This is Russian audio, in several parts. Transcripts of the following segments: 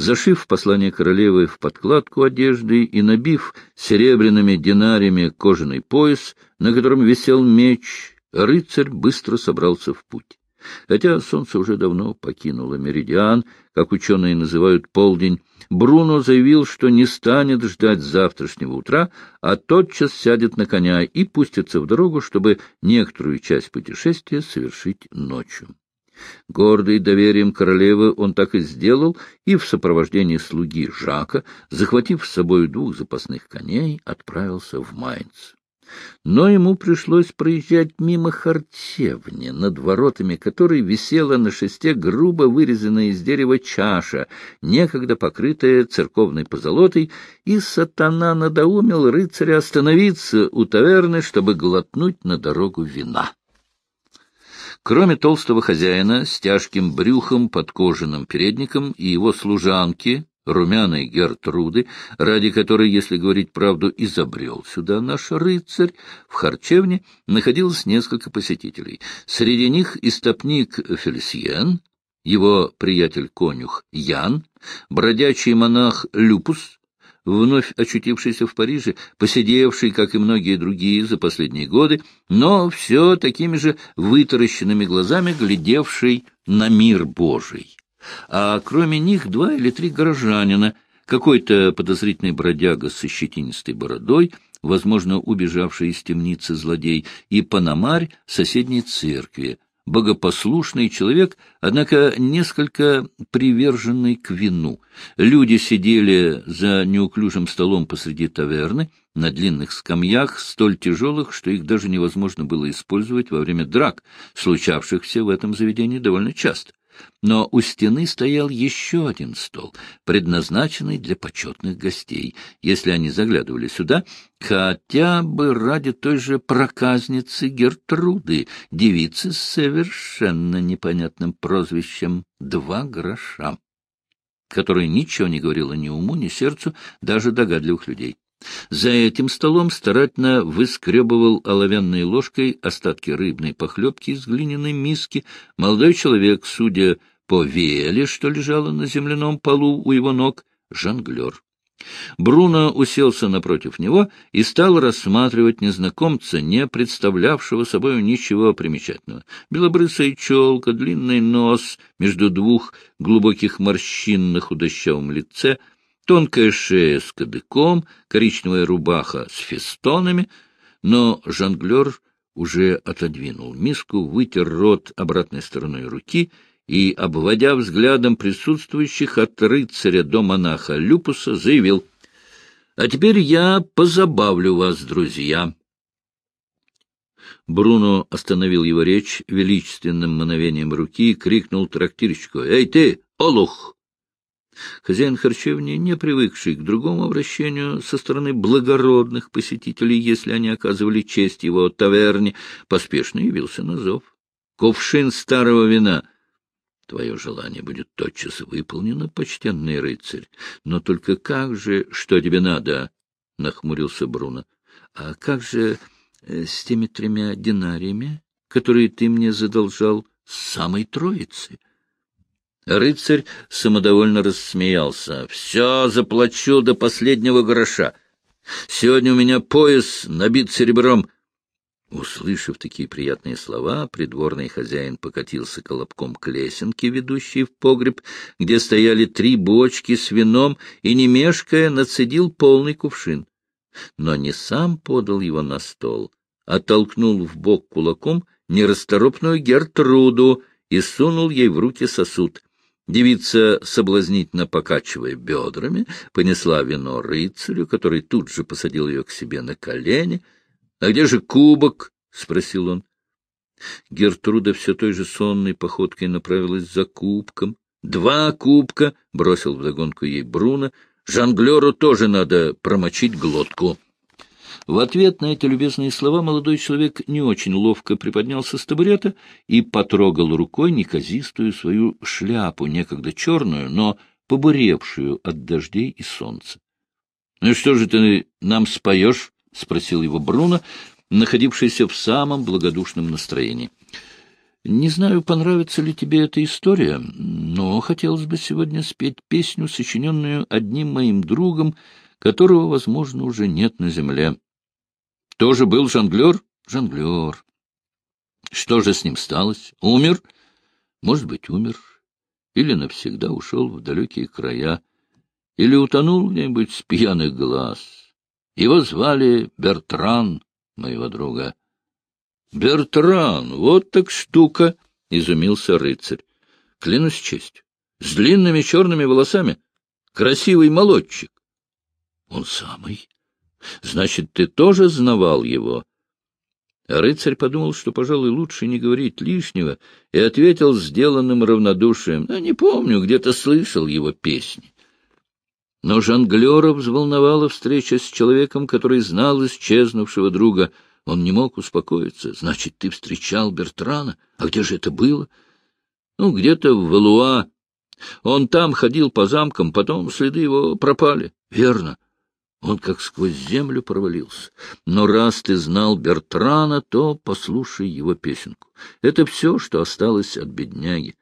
Зашив послание королевы в подкладку одежды и набив серебряными динариями кожаный пояс, на котором висел меч, рыцарь быстро собрался в путь. Хотя солнце уже давно покинуло меридиан, как ученые называют полдень, Бруно заявил, что не станет ждать завтрашнего утра, а тотчас сядет на коня и пустится в дорогу, чтобы некоторую часть путешествия совершить ночью. Гордый доверием королевы он так и сделал, и в сопровождении слуги Жака, захватив с собой двух запасных коней, отправился в Майнц. Но ему пришлось проезжать мимо харчевни, над воротами которой висела на шесте грубо вырезанная из дерева чаша, некогда покрытая церковной позолотой, и сатана надоумил рыцаря остановиться у таверны, чтобы глотнуть на дорогу вина. Кроме толстого хозяина с тяжким брюхом под кожаным передником и его служанки, румяной Гертруды, ради которой, если говорить правду, изобрел сюда наш рыцарь, в харчевне находилось несколько посетителей. Среди них истопник Фельсиен, его приятель-конюх Ян, бродячий монах Люпус, вновь очутившийся в Париже, посидевший, как и многие другие за последние годы, но все такими же вытаращенными глазами глядевший на мир Божий. А кроме них два или три горожанина, какой-то подозрительный бродяга со щетинистой бородой, возможно, убежавший из темницы злодей, и панамарь соседней церкви, богопослушный человек, однако несколько приверженный к вину. Люди сидели за неуклюжим столом посреди таверны, на длинных скамьях, столь тяжелых, что их даже невозможно было использовать во время драк, случавшихся в этом заведении довольно часто но у стены стоял еще один стол, предназначенный для почетных гостей, если они заглядывали сюда, хотя бы ради той же проказницы Гертруды, девицы с совершенно непонятным прозвищем «два гроша», которая ничего не говорила ни уму, ни сердцу даже догадливых людей. За этим столом старательно выскребывал оловянной ложкой остатки рыбной похлебки из глиняной миски молодой человек, судя по веле, что лежало на земляном полу у его ног, жонглер. Бруно уселся напротив него и стал рассматривать незнакомца, не представлявшего собой ничего примечательного. Белобрысая челка, длинный нос между двух глубоких морщин на худощавом лице — тонкая шея с кадыком, коричневая рубаха с фестонами, но жонглер уже отодвинул миску, вытер рот обратной стороной руки и, обводя взглядом присутствующих от рыцаря до монаха Люпуса, заявил, «А теперь я позабавлю вас, друзья». Бруно остановил его речь величественным мановением руки и крикнул трактирщику, «Эй ты, олух!» Хозяин харчевни, не привыкший к другому обращению со стороны благородных посетителей, если они оказывали честь его таверне, поспешно явился на зов. «Кувшин старого вина!» Твое желание будет тотчас выполнено, почтенный рыцарь. Но только как же, что тебе надо? — нахмурился Бруно. — А как же э, с теми тремя динариями, которые ты мне задолжал с самой троицы? — Рыцарь самодовольно рассмеялся. — Все заплачу до последнего гроша. Сегодня у меня пояс набит серебром. Услышав такие приятные слова, придворный хозяин покатился колобком к лесенке, ведущей в погреб, где стояли три бочки с вином, и, не мешкая, нацедил полный кувшин. Но не сам подал его на стол, а толкнул в бок кулаком нерасторопную Гертруду и сунул ей в руки сосуд. Девица, соблазнительно покачивая бедрами, понесла вино рыцарю, который тут же посадил ее к себе на колени. — А где же кубок? — спросил он. Гертруда все той же сонной походкой направилась за кубком. — Два кубка! — бросил вдогонку ей Бруно. — Жонглеру тоже надо промочить глотку. В ответ на эти любезные слова молодой человек не очень ловко приподнялся с табурета и потрогал рукой неказистую свою шляпу, некогда черную, но побуревшую от дождей и солнца. — Ну что же ты нам споешь? — спросил его Бруно, находившийся в самом благодушном настроении. Не знаю, понравится ли тебе эта история, но хотелось бы сегодня спеть песню, сочиненную одним моим другом, которого, возможно, уже нет на земле. Тоже был жонглер? Жонглер. Что же с ним сталось? Умер? Может быть, умер. Или навсегда ушел в далекие края. Или утонул где-нибудь с пьяных глаз. Его звали Бертран, моего друга. — Бертран, вот так штука! — изумился рыцарь. — Клянусь честью. С длинными черными волосами. Красивый молодчик. — Он самый. Значит, ты тоже знавал его? Рыцарь подумал, что, пожалуй, лучше не говорить лишнего, и ответил сделанным равнодушием. — А не помню, где-то слышал его песни. Но жонглера взволновала встреча с человеком, который знал исчезнувшего друга. Он не мог успокоиться. — Значит, ты встречал Бертрана? А где же это было? — Ну, где-то в Валуа. Он там ходил по замкам, потом следы его пропали. — Верно. Он как сквозь землю провалился. Но раз ты знал Бертрана, то послушай его песенку. Это все, что осталось от бедняги.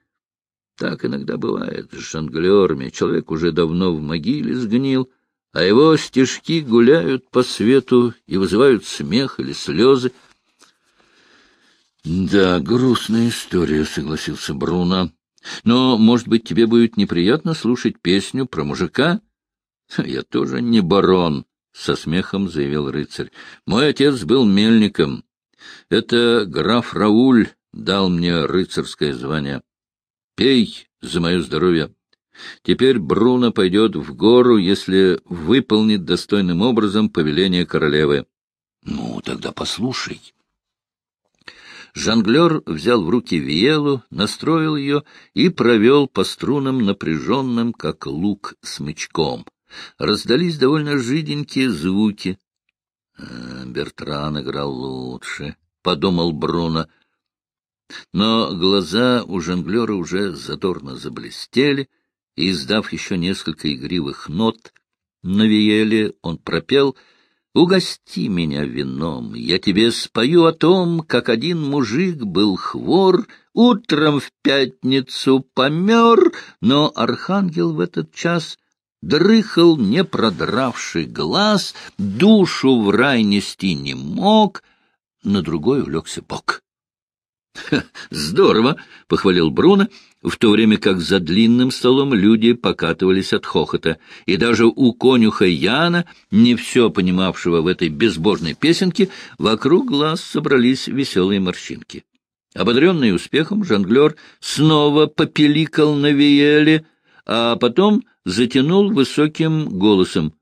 Так иногда бывает с жонглерами. Человек уже давно в могиле сгнил, а его стишки гуляют по свету и вызывают смех или слезы. — Да, грустная история, — согласился Бруно. — Но, может быть, тебе будет неприятно слушать песню про мужика? — Я тоже не барон, — со смехом заявил рыцарь. — Мой отец был мельником. Это граф Рауль дал мне рыцарское звание. Пей за мое здоровье. Теперь Бруно пойдет в гору, если выполнит достойным образом повеление королевы. — Ну, тогда послушай. Жонглер взял в руки виелу, настроил ее и провел по струнам напряженным, как лук смычком. Раздались довольно жиденькие звуки. «Э, — Бертран играл лучше, — подумал Бруно. Но глаза у жонглера уже задорно заблестели, и, издав еще несколько игривых нот, на виеле он пропел «Угости меня вином, я тебе спою о том, как один мужик был хвор, утром в пятницу помер, но архангел в этот час дрыхал, не продравший глаз, душу в рай нести не мог, на другой улегся бок. — Здорово! — похвалил Бруно, в то время как за длинным столом люди покатывались от хохота, и даже у конюха Яна, не все понимавшего в этой безбожной песенке, вокруг глаз собрались веселые морщинки. Ободренный успехом, жонглер снова попеликал на виеле, а потом затянул высоким голосом.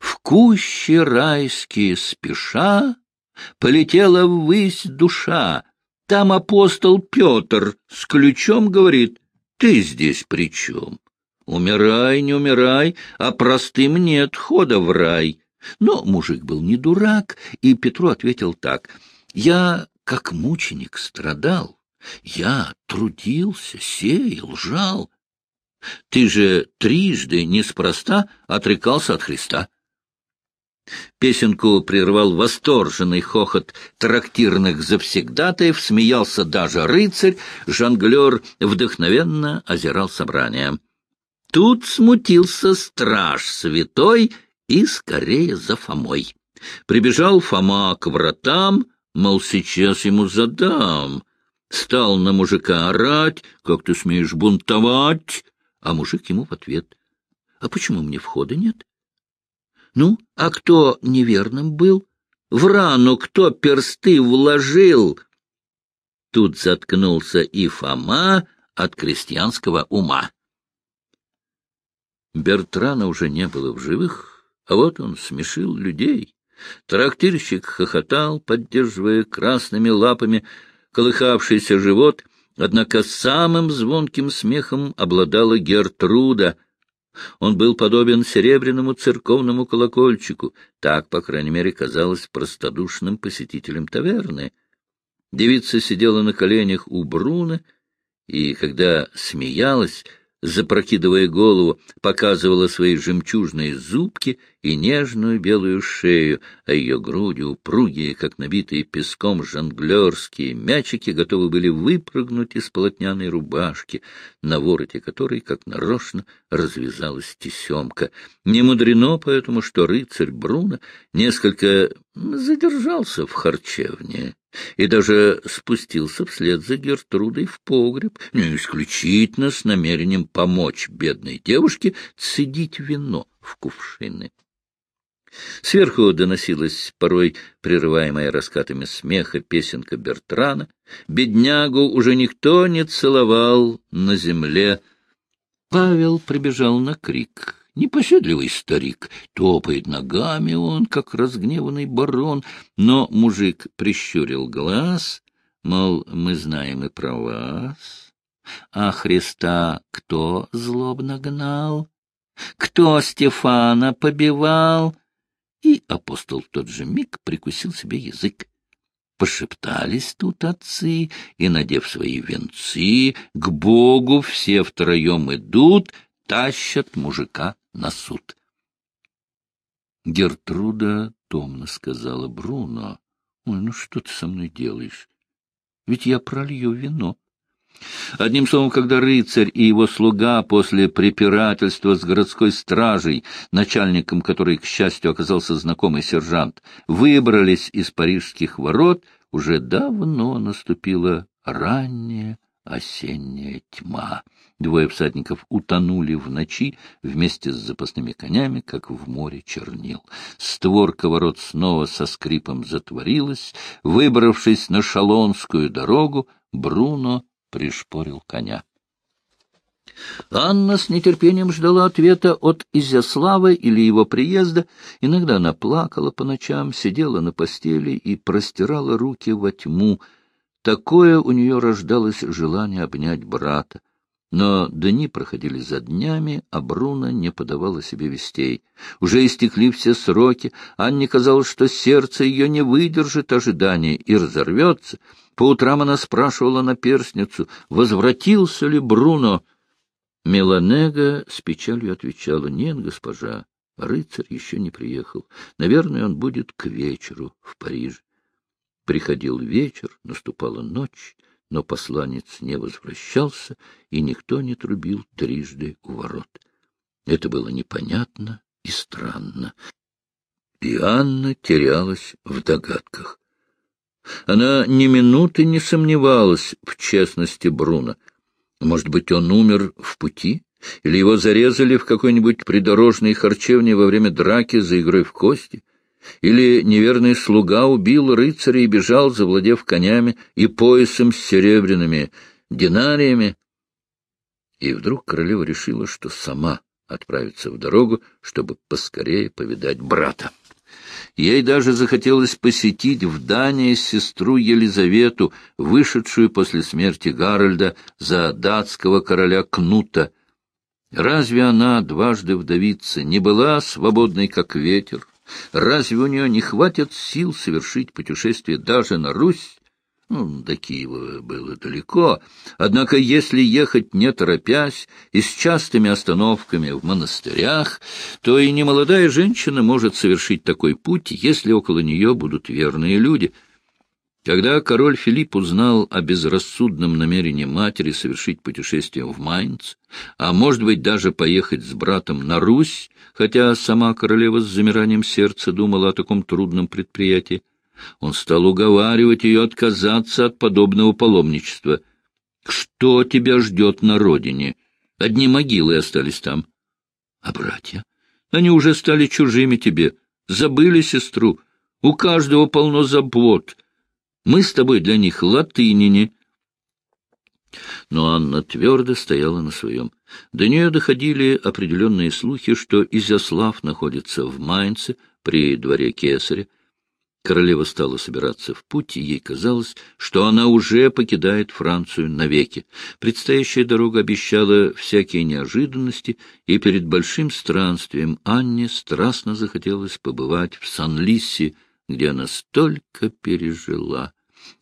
«В куще райские спеша полетела ввысь душа, там апостол Петр с ключом говорит, ты здесь при чем? Умирай, не умирай, а простым нет хода в рай. Но мужик был не дурак, и Петру ответил так. Я, как мученик, страдал. Я трудился, сеял, жал. Ты же трижды неспроста отрекался от Христа. Песенку прервал восторженный хохот трактирных завсегдатаев, смеялся даже рыцарь, жонглер вдохновенно озирал собрание. Тут смутился страж святой и скорее за Фомой. Прибежал Фома к вратам, мол, сейчас ему задам. Стал на мужика орать, как ты смеешь бунтовать, а мужик ему в ответ. — А почему мне входа нет? Ну, а кто неверным был? В рану кто персты вложил? Тут заткнулся и Фома от крестьянского ума. Бертрана уже не было в живых, а вот он смешил людей. Трактирщик хохотал, поддерживая красными лапами колыхавшийся живот, однако самым звонким смехом обладала Гертруда — он был подобен серебряному церковному колокольчику, так, по крайней мере, казалось простодушным посетителям таверны. Девица сидела на коленях у Бруна, и, когда смеялась, запрокидывая голову, показывала свои жемчужные зубки и нежную белую шею, а ее груди, упругие, как набитые песком жонглерские мячики, готовы были выпрыгнуть из полотняной рубашки, на вороте которой, как нарочно, развязалась тесемка. Не мудрено поэтому, что рыцарь Бруно несколько задержался в харчевне и даже спустился вслед за Гертрудой в погреб, не исключительно с намерением помочь бедной девушке цедить вино в кувшины. Сверху доносилась порой прерываемая раскатами смеха песенка Бертрана. Беднягу уже никто не целовал на земле. Павел прибежал на крик. Непоседливый старик, топает ногами он, как разгневанный барон, но мужик прищурил глаз, мол, мы знаем и про вас. А Христа кто злобно гнал? Кто Стефана побивал? И апостол в тот же миг прикусил себе язык. Пошептались тут отцы, и, надев свои венцы, к Богу все втроем идут, тащат мужика на суд. Гертруда томно сказала Бруно, «Ой, ну что ты со мной делаешь? Ведь я пролью вино». Одним словом, когда рыцарь и его слуга после препирательства с городской стражей, начальником которой, к счастью, оказался знакомый сержант, выбрались из парижских ворот, уже давно наступила ранняя осенняя тьма. Двое всадников утонули в ночи вместе с запасными конями, как в море чернил. Створка ворот снова со скрипом затворилась. Выбравшись на шалонскую дорогу, Бруно пришпорил коня. Анна с нетерпением ждала ответа от Изяславы или его приезда. Иногда она плакала по ночам, сидела на постели и простирала руки во тьму. Такое у нее рождалось желание обнять брата. Но дни проходили за днями, а Бруно не подавала себе вестей. Уже истекли все сроки, Анне казалось, что сердце ее не выдержит ожидания и разорвется. По утрам она спрашивала наперстницу, возвратился ли Бруно. Меланега с печалью отвечала, нет, госпожа, рыцарь еще не приехал. Наверное, он будет к вечеру в Париже. Приходил вечер, наступала ночь, но посланец не возвращался, и никто не трубил трижды у ворот. Это было непонятно и странно. И Анна терялась в догадках. Она ни минуты не сомневалась в честности Бруно. Может быть, он умер в пути? Или его зарезали в какой-нибудь придорожной харчевне во время драки за игрой в кости? Или неверный слуга убил рыцаря и бежал, завладев конями и поясом с серебряными динариями. И вдруг королева решила, что сама отправится в дорогу, чтобы поскорее повидать брата. Ей даже захотелось посетить в Дании сестру Елизавету, вышедшую после смерти Гарольда за датского короля Кнута. Разве она, дважды вдовица, не была свободной, как ветер, Разве у нее не хватит сил совершить путешествие даже на Русь? Ну, до Киева было далеко, однако если ехать не торопясь и с частыми остановками в монастырях, то и немолодая женщина может совершить такой путь, если около нее будут верные люди — когда король Филипп узнал о безрассудном намерении матери совершить путешествие в Майнц, а может быть даже поехать с братом на Русь, хотя сама королева с замиранием сердца думала о таком трудном предприятии, он стал уговаривать ее отказаться от подобного паломничества. «Что тебя ждет на родине? Одни могилы остались там. А братья? Они уже стали чужими тебе, забыли сестру. У каждого полно забот». Мы с тобой для них латынине. Но Анна твердо стояла на своем. До нее доходили определенные слухи, что Изяслав находится в Майнце при дворе кесаря. Королева стала собираться в путь, и ей казалось, что она уже покидает Францию навеки. Предстоящая дорога обещала всякие неожиданности, и перед большим странствием Анне страстно захотелось побывать в Сан-Лиссе, где она столько пережила.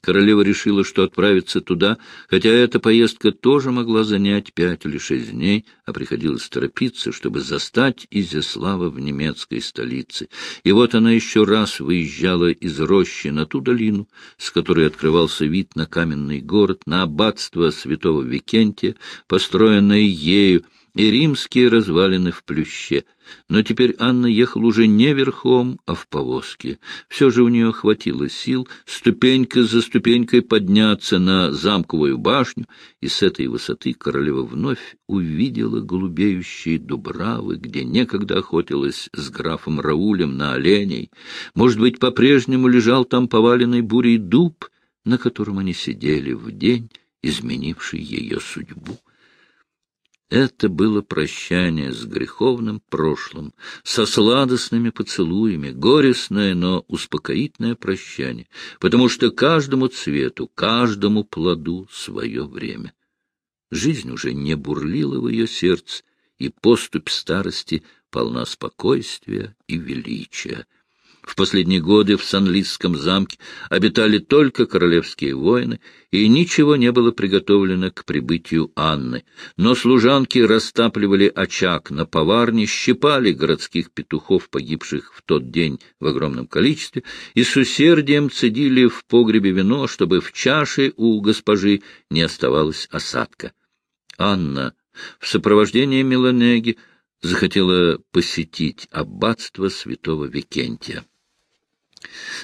Королева решила, что отправится туда, хотя эта поездка тоже могла занять пять или шесть дней, а приходилось торопиться, чтобы застать Изяслава в немецкой столице. И вот она еще раз выезжала из рощи на ту долину, с которой открывался вид на каменный город, на аббатство святого Викентия, построенное ею, и римские развалины в плюще. Но теперь Анна ехала уже не верхом, а в повозке. Все же у нее хватило сил ступенька за ступенькой подняться на замковую башню, и с этой высоты королева вновь увидела голубеющие дубравы, где некогда охотилась с графом Раулем на оленей. Может быть, по-прежнему лежал там поваленный бурей дуб, на котором они сидели в день, изменивший ее судьбу. Это было прощание с греховным прошлым, со сладостными поцелуями, горестное, но успокоительное прощание, потому что каждому цвету, каждому плоду свое время. Жизнь уже не бурлила в ее сердце, и поступь старости полна спокойствия и величия. В последние годы в Санлисском замке обитали только королевские воины, и ничего не было приготовлено к прибытию Анны. Но служанки растапливали очаг на поварне, щипали городских петухов, погибших в тот день в огромном количестве, и с усердием цедили в погребе вино, чтобы в чаше у госпожи не оставалось осадка. Анна в сопровождении Меланеги захотела посетить аббатство святого Викентия.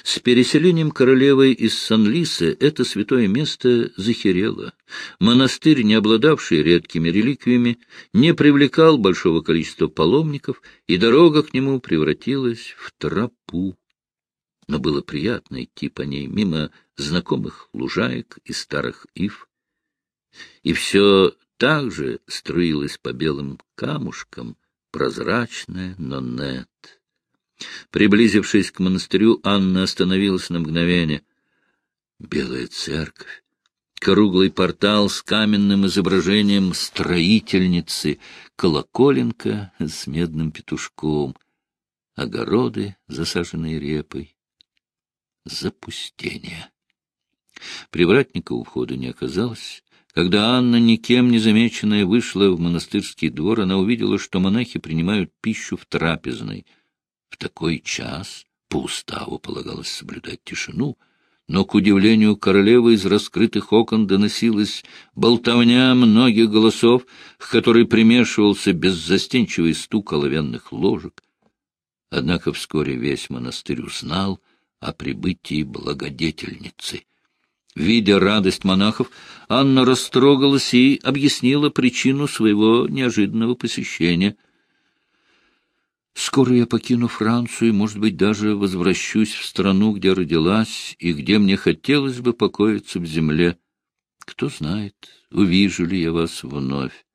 С переселением королевы из Сан-Лисы это святое место захерело. Монастырь, не обладавший редкими реликвиями, не привлекал большого количества паломников, и дорога к нему превратилась в тропу. Но было приятно идти по ней мимо знакомых лужаек и старых ив. И все так же струилось по белым камушкам, прозрачное, но нет. Приблизившись к монастырю, Анна остановилась на мгновение. Белая церковь, круглый портал с каменным изображением строительницы, колоколенка с медным петушком, огороды, засаженные репой. Запустение. Привратника у входа не оказалось. Когда Анна, никем не замеченная, вышла в монастырский двор, она увидела, что монахи принимают пищу в трапезной — в такой час по уставу полагалось соблюдать тишину, но, к удивлению королевы, из раскрытых окон доносилась болтовня многих голосов, к которой примешивался беззастенчивый стук оловянных ложек. Однако вскоре весь монастырь узнал о прибытии благодетельницы. Видя радость монахов, Анна растрогалась и объяснила причину своего неожиданного посещения — Скоро я покину Францию и, может быть, даже возвращусь в страну, где родилась и где мне хотелось бы покоиться в земле. Кто знает, увижу ли я вас вновь.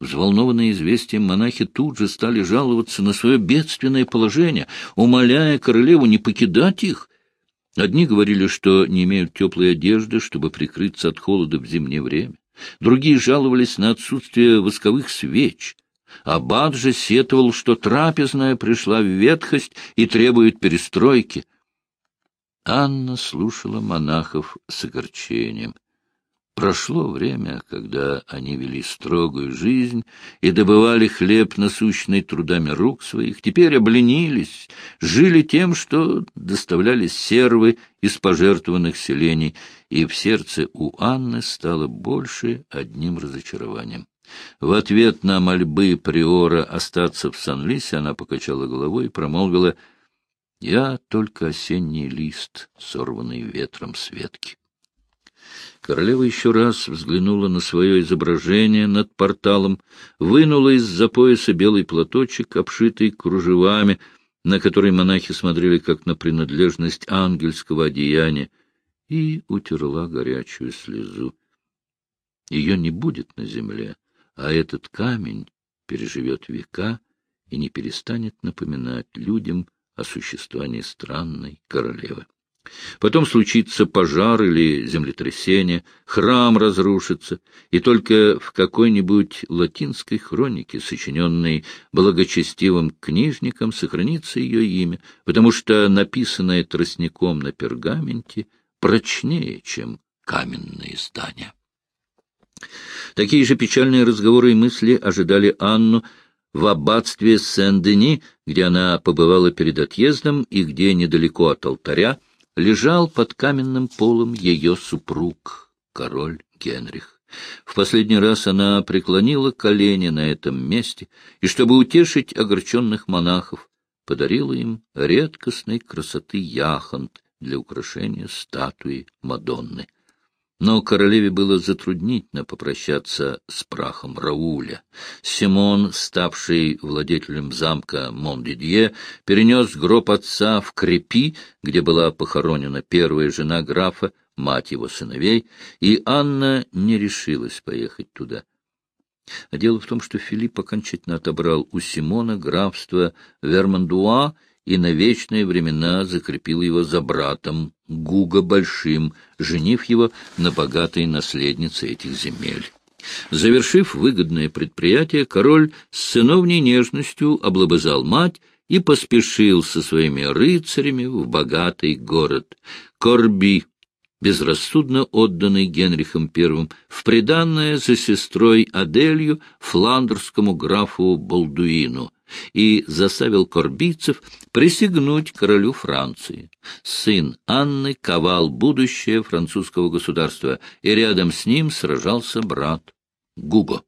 Взволнованные известием монахи тут же стали жаловаться на свое бедственное положение, умоляя королеву не покидать их. Одни говорили, что не имеют теплой одежды, чтобы прикрыться от холода в зимнее время. Другие жаловались на отсутствие восковых свеч. Аббат же сетовал, что трапезная пришла в ветхость и требует перестройки. Анна слушала монахов с огорчением. Прошло время, когда они вели строгую жизнь и добывали хлеб, насущный трудами рук своих, теперь обленились, жили тем, что доставляли сервы из пожертвованных селений, и в сердце у Анны стало больше одним разочарованием. В ответ на мольбы приора остаться в Сан-Лисе она покачала головой и промолвила «Я только осенний лист, сорванный ветром с ветки». Королева еще раз взглянула на свое изображение над порталом, вынула из-за пояса белый платочек, обшитый кружевами, на который монахи смотрели как на принадлежность ангельского одеяния, и утерла горячую слезу. Ее не будет на земле, а этот камень переживет века и не перестанет напоминать людям о существовании странной королевы. Потом случится пожар или землетрясение, храм разрушится, и только в какой-нибудь латинской хронике, сочиненной благочестивым книжником, сохранится ее имя, потому что написанное тростником на пергаменте прочнее, чем каменные здания. Такие же печальные разговоры и мысли ожидали Анну в аббатстве Сен-Дени, где она побывала перед отъездом и где недалеко от алтаря лежал под каменным полом ее супруг, король Генрих. В последний раз она преклонила колени на этом месте, и, чтобы утешить огорченных монахов, подарила им редкостной красоты яхонт для украшения статуи Мадонны. Но королеве было затруднительно попрощаться с прахом Рауля. Симон, ставший владетелем замка Мондидье, перенес гроб отца в Крепи, где была похоронена первая жена графа, мать его сыновей, и Анна не решилась поехать туда. А дело в том, что Филипп окончательно отобрал у Симона графство Вермандуа и на вечные времена закрепил его за братом Гуга Большим, женив его на богатой наследнице этих земель. Завершив выгодное предприятие, король с сыновней нежностью облобызал мать и поспешил со своими рыцарями в богатый город Корби, безрассудно отданный Генрихом I в приданное за сестрой Аделью фландерскому графу Болдуину, и заставил корбийцев присягнуть королю Франции. Сын Анны ковал будущее французского государства, и рядом с ним сражался брат Гуго.